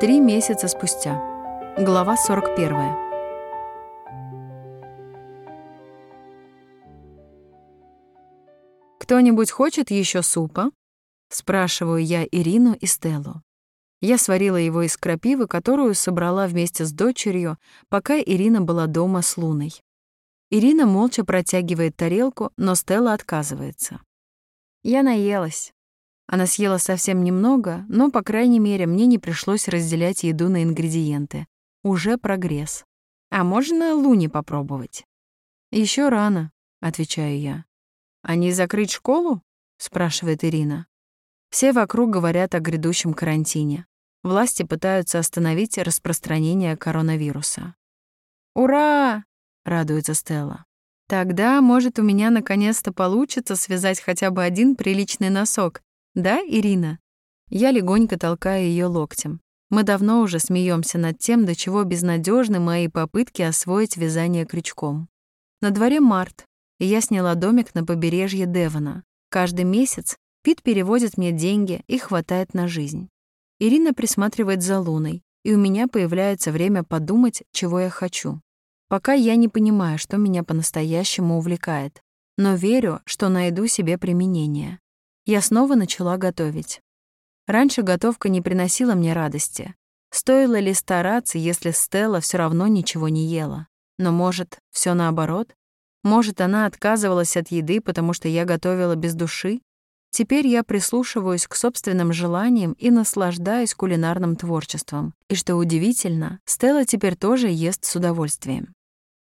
Три месяца спустя. Глава 41. «Кто-нибудь хочет еще супа?» — спрашиваю я Ирину и Стеллу. Я сварила его из крапивы, которую собрала вместе с дочерью, пока Ирина была дома с Луной. Ирина молча протягивает тарелку, но Стелла отказывается. Я наелась. Она съела совсем немного, но, по крайней мере, мне не пришлось разделять еду на ингредиенты. Уже прогресс. А можно Луне попробовать? Еще рано, отвечаю я. А не закрыть школу? спрашивает Ирина. Все вокруг говорят о грядущем карантине. Власти пытаются остановить распространение коронавируса. «Ура!» — радуется Стелла. «Тогда, может, у меня наконец-то получится связать хотя бы один приличный носок, да, Ирина? Я легонько толкаю ее локтем. Мы давно уже смеемся над тем, до чего безнадежны мои попытки освоить вязание крючком. На дворе март, и я сняла домик на побережье Девона. Каждый месяц Пит переводит мне деньги и хватает на жизнь. Ирина присматривает за Луной, и у меня появляется время подумать, чего я хочу. Пока я не понимаю, что меня по-настоящему увлекает, но верю, что найду себе применение я снова начала готовить. Раньше готовка не приносила мне радости. Стоило ли стараться, если Стелла все равно ничего не ела? Но, может, все наоборот? Может, она отказывалась от еды, потому что я готовила без души? Теперь я прислушиваюсь к собственным желаниям и наслаждаюсь кулинарным творчеством. И что удивительно, Стелла теперь тоже ест с удовольствием.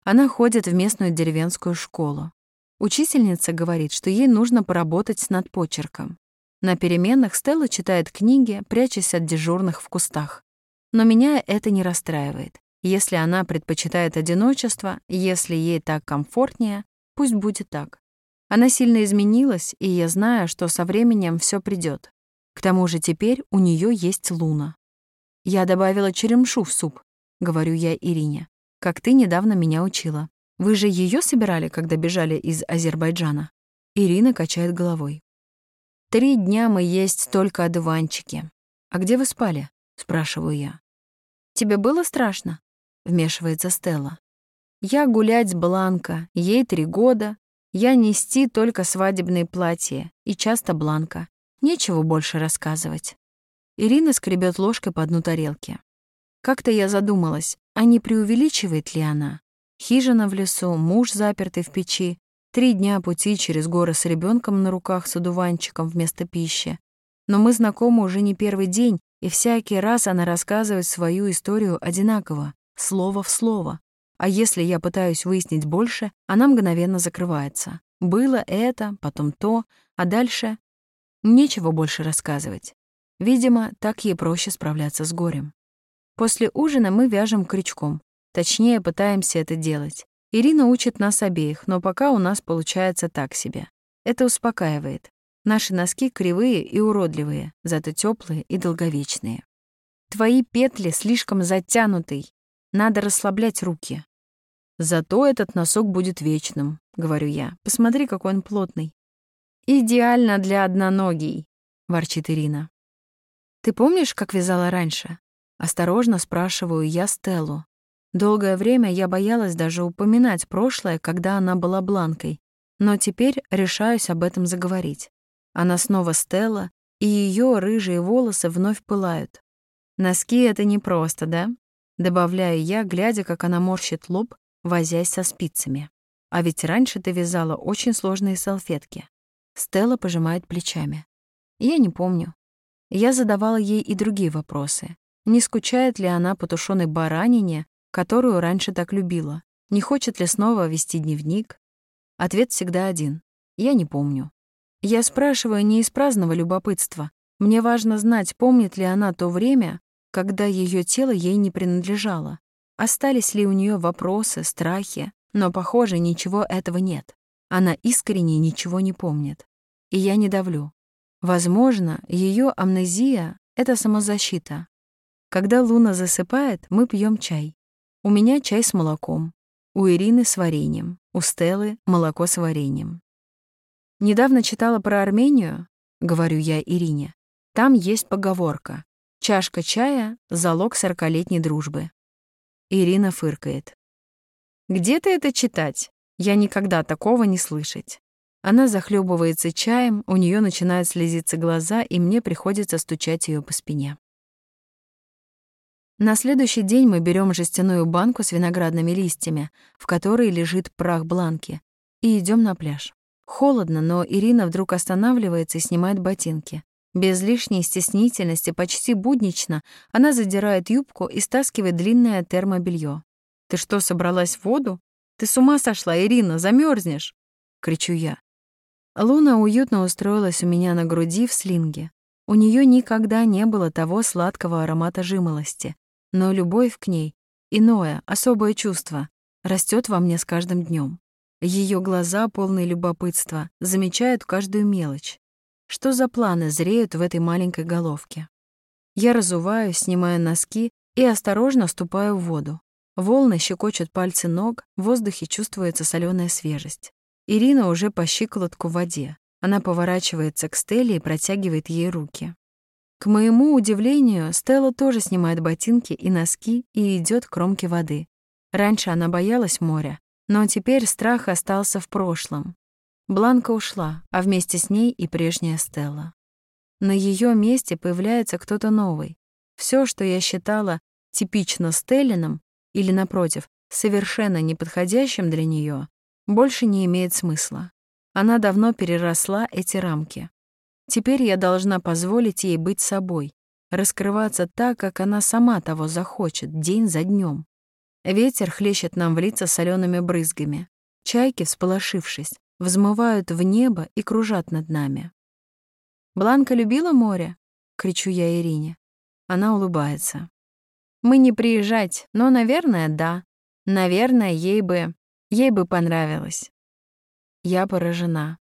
Она ходит в местную деревенскую школу. Учительница говорит, что ей нужно поработать над почерком. На переменах Стелла читает книги, прячась от дежурных в кустах. Но меня это не расстраивает. Если она предпочитает одиночество, если ей так комфортнее, пусть будет так. Она сильно изменилась, и я знаю, что со временем все придет. К тому же теперь у нее есть луна. Я добавила черемшу в суп, говорю я Ирине, как ты недавно меня учила. Вы же ее собирали, когда бежали из Азербайджана?» Ирина качает головой. «Три дня мы есть только одуванчики. А где вы спали?» — спрашиваю я. «Тебе было страшно?» — вмешивается Стелла. «Я гулять с Бланко, ей три года. Я нести только свадебные платья и часто Бланка. Нечего больше рассказывать». Ирина скребет ложкой по дну тарелки. Как-то я задумалась, а не преувеличивает ли она? Хижина в лесу, муж запертый в печи, три дня пути через горы с ребенком на руках с одуванчиком вместо пищи. Но мы знакомы уже не первый день, и всякий раз она рассказывает свою историю одинаково, слово в слово. А если я пытаюсь выяснить больше, она мгновенно закрывается. Было это, потом то, а дальше нечего больше рассказывать. Видимо, так ей проще справляться с горем. После ужина мы вяжем крючком. Точнее, пытаемся это делать. Ирина учит нас обеих, но пока у нас получается так себе. Это успокаивает. Наши носки кривые и уродливые, зато теплые и долговечные. Твои петли слишком затянутый. Надо расслаблять руки. Зато этот носок будет вечным, говорю я. Посмотри, какой он плотный. Идеально для одноногий, ворчит Ирина. Ты помнишь, как вязала раньше? Осторожно спрашиваю я Стеллу. Долгое время я боялась даже упоминать прошлое, когда она была бланкой, но теперь решаюсь об этом заговорить. Она снова Стелла, и ее рыжие волосы вновь пылают. Носки — это непросто, да? Добавляю я, глядя, как она морщит лоб, возясь со спицами. А ведь раньше ты вязала очень сложные салфетки. Стелла пожимает плечами. Я не помню. Я задавала ей и другие вопросы. Не скучает ли она по тушеной баранине, которую раньше так любила. Не хочет ли снова вести дневник? Ответ всегда один. Я не помню. Я спрашиваю не из праздного любопытства. Мне важно знать, помнит ли она то время, когда ее тело ей не принадлежало. Остались ли у нее вопросы, страхи, но, похоже, ничего этого нет. Она искренне ничего не помнит. И я не давлю. Возможно, ее амнезия — это самозащита. Когда Луна засыпает, мы пьем чай. У меня чай с молоком, у Ирины с вареньем, у Стеллы молоко с вареньем. Недавно читала про Армению, говорю я Ирине. Там есть поговорка. Чашка чая — залог сорокалетней дружбы. Ирина фыркает. «Где ты это читать? Я никогда такого не слышать». Она захлебывается чаем, у нее начинают слезиться глаза, и мне приходится стучать ее по спине. На следующий день мы берем жестяную банку с виноградными листьями, в которой лежит прах бланки, и идем на пляж. Холодно, но Ирина вдруг останавливается и снимает ботинки. Без лишней стеснительности, почти буднично, она задирает юбку и стаскивает длинное термобелье. «Ты что, собралась в воду? Ты с ума сошла, Ирина, замерзнешь! кричу я. Луна уютно устроилась у меня на груди в слинге. У нее никогда не было того сладкого аромата жимолости, но любовь к ней, иное, особое чувство, растет во мне с каждым днем. Ее глаза, полные любопытства, замечают каждую мелочь. Что за планы зреют в этой маленькой головке? Я разуваюсь, снимаю носки и осторожно ступаю в воду. Волны щекочут пальцы ног, в воздухе чувствуется соленая свежесть. Ирина уже по щиколотку в воде. Она поворачивается к Стелле и протягивает ей руки. К моему удивлению, Стелла тоже снимает ботинки и носки и идет к кромке воды. Раньше она боялась моря, но теперь страх остался в прошлом. Бланка ушла, а вместе с ней и прежняя Стелла. На ее месте появляется кто-то новый. Все, что я считала типично Стеллином или, напротив, совершенно неподходящим для нее, больше не имеет смысла. Она давно переросла эти рамки. Теперь я должна позволить ей быть собой, раскрываться так, как она сама того захочет, день за днем. Ветер хлещет нам в лица солеными брызгами. Чайки, всполошившись, взмывают в небо и кружат над нами. «Бланка любила море?» — кричу я Ирине. Она улыбается. «Мы не приезжать, но, наверное, да. Наверное, ей бы... Ей бы понравилось. Я поражена.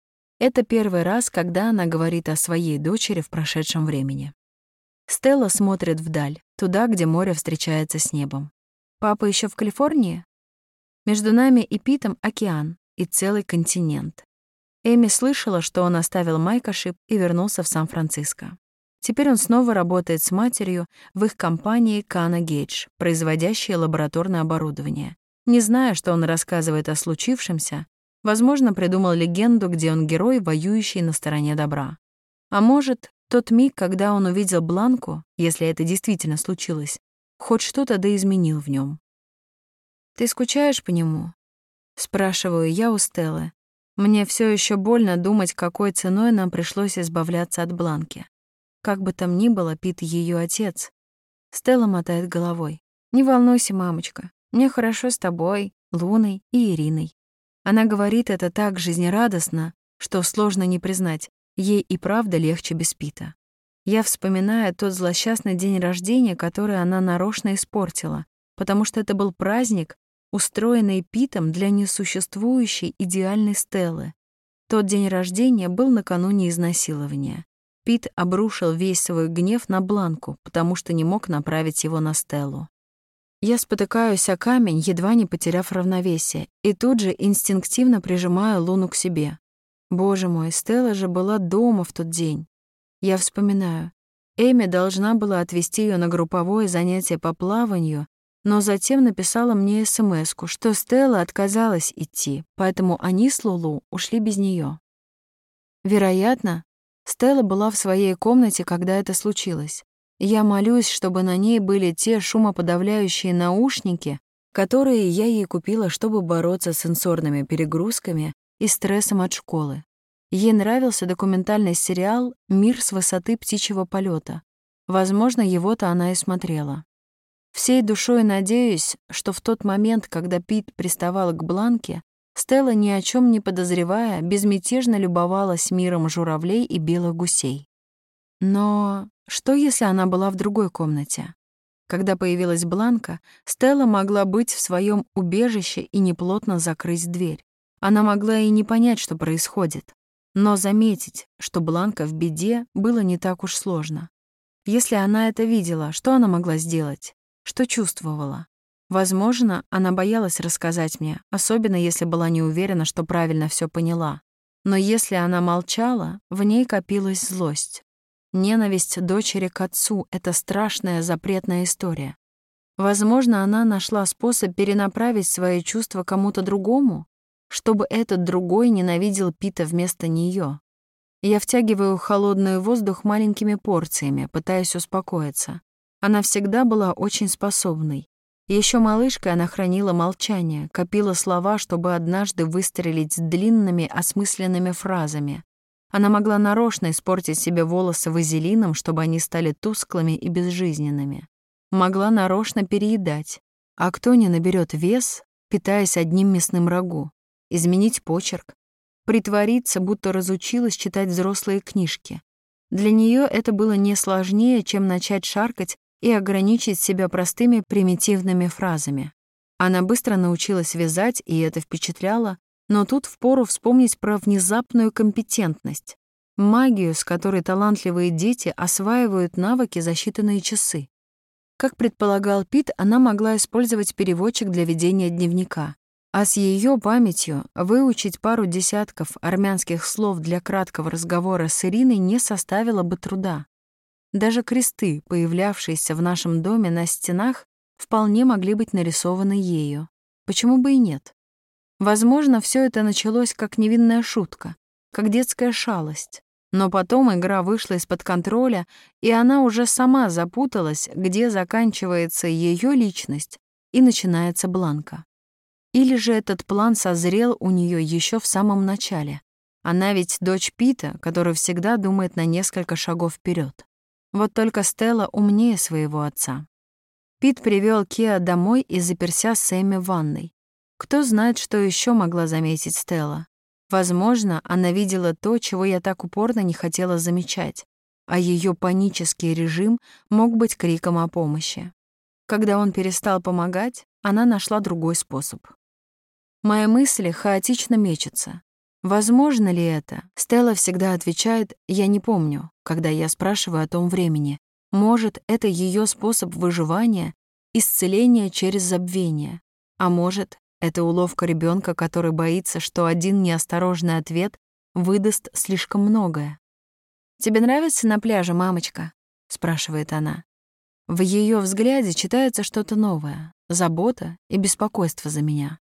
Это первый раз, когда она говорит о своей дочери в прошедшем времени. Стелла смотрит вдаль, туда, где море встречается с небом. Папа еще в Калифорнии? Между нами и Питом океан и целый континент. Эми слышала, что он оставил Майкошип и вернулся в Сан-Франциско. Теперь он снова работает с матерью в их компании Кана Гейдж, производящей лабораторное оборудование, не зная, что он рассказывает о случившемся, возможно, придумал легенду, где он герой, воюющий на стороне добра. А может, тот миг, когда он увидел Бланку, если это действительно случилось, хоть что-то да изменил в нем. «Ты скучаешь по нему?» — спрашиваю я у Стеллы. Мне все еще больно думать, какой ценой нам пришлось избавляться от Бланки. Как бы там ни было, Пит ее отец. Стелла мотает головой. «Не волнуйся, мамочка. Мне хорошо с тобой, Луной и Ириной. Она говорит это так жизнерадостно, что сложно не признать, ей и правда легче без Пита. Я вспоминаю тот злосчастный день рождения, который она нарочно испортила, потому что это был праздник, устроенный Питом для несуществующей идеальной Стеллы. Тот день рождения был накануне изнасилования. Пит обрушил весь свой гнев на Бланку, потому что не мог направить его на Стеллу. Я спотыкаюсь о камень, едва не потеряв равновесие, и тут же инстинктивно прижимаю Луну к себе. Боже мой, Стелла же была дома в тот день. Я вспоминаю. Эми должна была отвезти ее на групповое занятие по плаванию, но затем написала мне смс что Стелла отказалась идти, поэтому они с Лулу ушли без нее. Вероятно, Стелла была в своей комнате, когда это случилось. Я молюсь, чтобы на ней были те шумоподавляющие наушники, которые я ей купила, чтобы бороться с сенсорными перегрузками и стрессом от школы. Ей нравился документальный сериал «Мир с высоты птичьего полета. Возможно, его-то она и смотрела. Всей душой надеюсь, что в тот момент, когда Пит приставал к Бланке, Стелла, ни о чем не подозревая, безмятежно любовалась миром журавлей и белых гусей. Но что, если она была в другой комнате? Когда появилась Бланка, Стелла могла быть в своем убежище и неплотно закрыть дверь. Она могла и не понять, что происходит. Но заметить, что Бланка в беде, было не так уж сложно. Если она это видела, что она могла сделать? Что чувствовала? Возможно, она боялась рассказать мне, особенно если была не уверена, что правильно все поняла. Но если она молчала, в ней копилась злость. Ненависть дочери к отцу — это страшная запретная история. Возможно, она нашла способ перенаправить свои чувства кому-то другому, чтобы этот другой ненавидел Пита вместо нее. Я втягиваю холодный воздух маленькими порциями, пытаясь успокоиться. Она всегда была очень способной. Еще малышкой она хранила молчание, копила слова, чтобы однажды выстрелить длинными осмысленными фразами. Она могла нарочно испортить себе волосы вазелином, чтобы они стали тусклыми и безжизненными. Могла нарочно переедать. А кто не наберет вес, питаясь одним мясным рагу? Изменить почерк? Притвориться, будто разучилась читать взрослые книжки. Для нее это было не сложнее, чем начать шаркать и ограничить себя простыми примитивными фразами. Она быстро научилась вязать, и это впечатляло, но тут впору вспомнить про внезапную компетентность, магию, с которой талантливые дети осваивают навыки за считанные часы. Как предполагал Пит, она могла использовать переводчик для ведения дневника, а с ее памятью выучить пару десятков армянских слов для краткого разговора с Ириной не составило бы труда. Даже кресты, появлявшиеся в нашем доме на стенах, вполне могли быть нарисованы ею. Почему бы и нет? Возможно, все это началось как невинная шутка, как детская шалость. Но потом игра вышла из-под контроля, и она уже сама запуталась, где заканчивается ее личность и начинается Бланка. Или же этот план созрел у нее еще в самом начале. Она ведь дочь Пита, который всегда думает на несколько шагов вперед. Вот только Стелла умнее своего отца. Пит привел Киа домой и заперся с Эми в ванной. Кто знает, что еще могла заметить Стелла. Возможно, она видела то, чего я так упорно не хотела замечать, а ее панический режим мог быть криком о помощи. Когда он перестал помогать, она нашла другой способ. Мои мысли хаотично мечутся. Возможно ли это? Стелла всегда отвечает «я не помню», когда я спрашиваю о том времени. Может, это ее способ выживания, исцеления через забвение. А может, это уловка ребенка, который боится, что один неосторожный ответ выдаст слишком многое. «Тебе нравится на пляже, мамочка?» — спрашивает она. В ее взгляде читается что-то новое, забота и беспокойство за меня.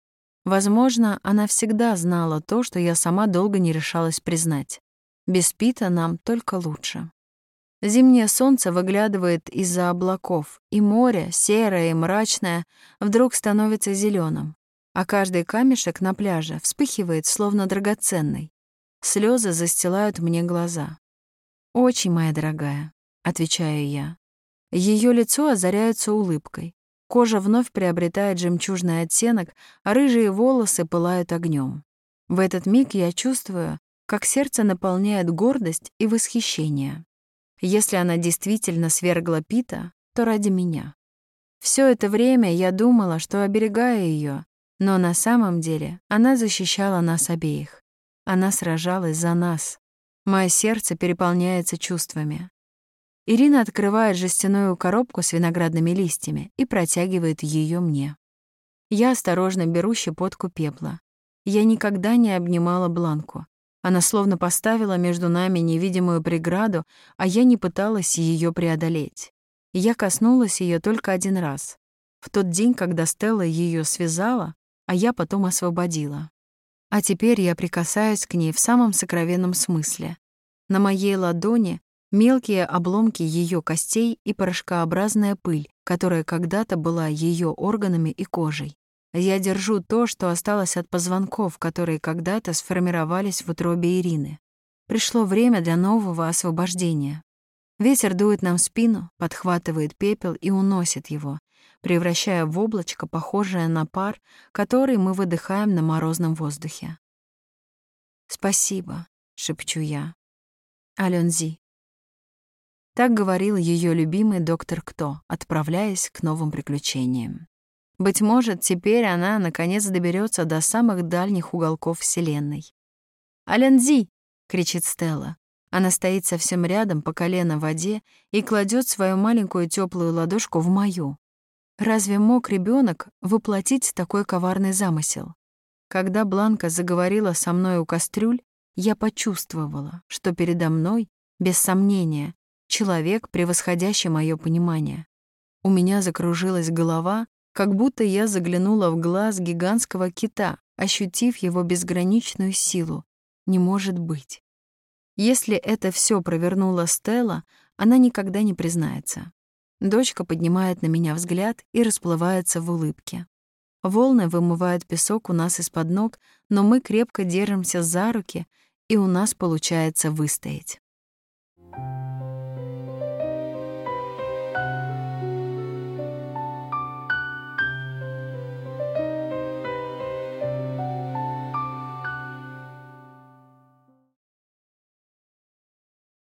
Возможно, она всегда знала то, что я сама долго не решалась признать. Без Пита нам только лучше. Зимнее солнце выглядывает из-за облаков, и море, серое и мрачное, вдруг становится зеленым а каждый камешек на пляже вспыхивает, словно драгоценный. Слезы застилают мне глаза. «Очень, моя дорогая», — отвечаю я. Ее лицо озаряется улыбкой. Кожа вновь приобретает жемчужный оттенок, а рыжие волосы пылают огнем. В этот миг я чувствую, как сердце наполняет гордость и восхищение. Если она действительно свергла Пита, то ради меня. Все это время я думала, что оберегаю ее, но на самом деле она защищала нас обеих. Она сражалась за нас. Мое сердце переполняется чувствами. Ирина открывает жестяную коробку с виноградными листьями и протягивает ее мне. Я осторожно беру щепотку пепла. Я никогда не обнимала Бланку. Она словно поставила между нами невидимую преграду, а я не пыталась ее преодолеть. Я коснулась ее только один раз. В тот день, когда Стелла ее связала, а я потом освободила. А теперь я прикасаюсь к ней в самом сокровенном смысле. На моей ладони мелкие обломки ее костей и порошкообразная пыль, которая когда-то была ее органами и кожей. Я держу то, что осталось от позвонков, которые когда-то сформировались в утробе Ирины. Пришло время для нового освобождения. Ветер дует нам в спину, подхватывает пепел и уносит его, превращая в облачко, похожее на пар, который мы выдыхаем на морозном воздухе. «Спасибо», — шепчу я. Алензи. Так говорил ее любимый доктор Кто, отправляясь к новым приключениям. Быть может, теперь она наконец доберется до самых дальних уголков Вселенной. «Алензи!» — кричит Стелла. Она стоит совсем рядом, по колено в воде, и кладет свою маленькую теплую ладошку в мою. Разве мог ребенок воплотить такой коварный замысел? Когда Бланка заговорила со мной у кастрюль, я почувствовала, что передо мной, без сомнения, человек, превосходящий мое понимание. У меня закружилась голова, как будто я заглянула в глаз гигантского кита, ощутив его безграничную силу. Не может быть. Если это все провернула Стелла, она никогда не признается. Дочка поднимает на меня взгляд и расплывается в улыбке. Волны вымывают песок у нас из-под ног, но мы крепко держимся за руки, и у нас получается выстоять.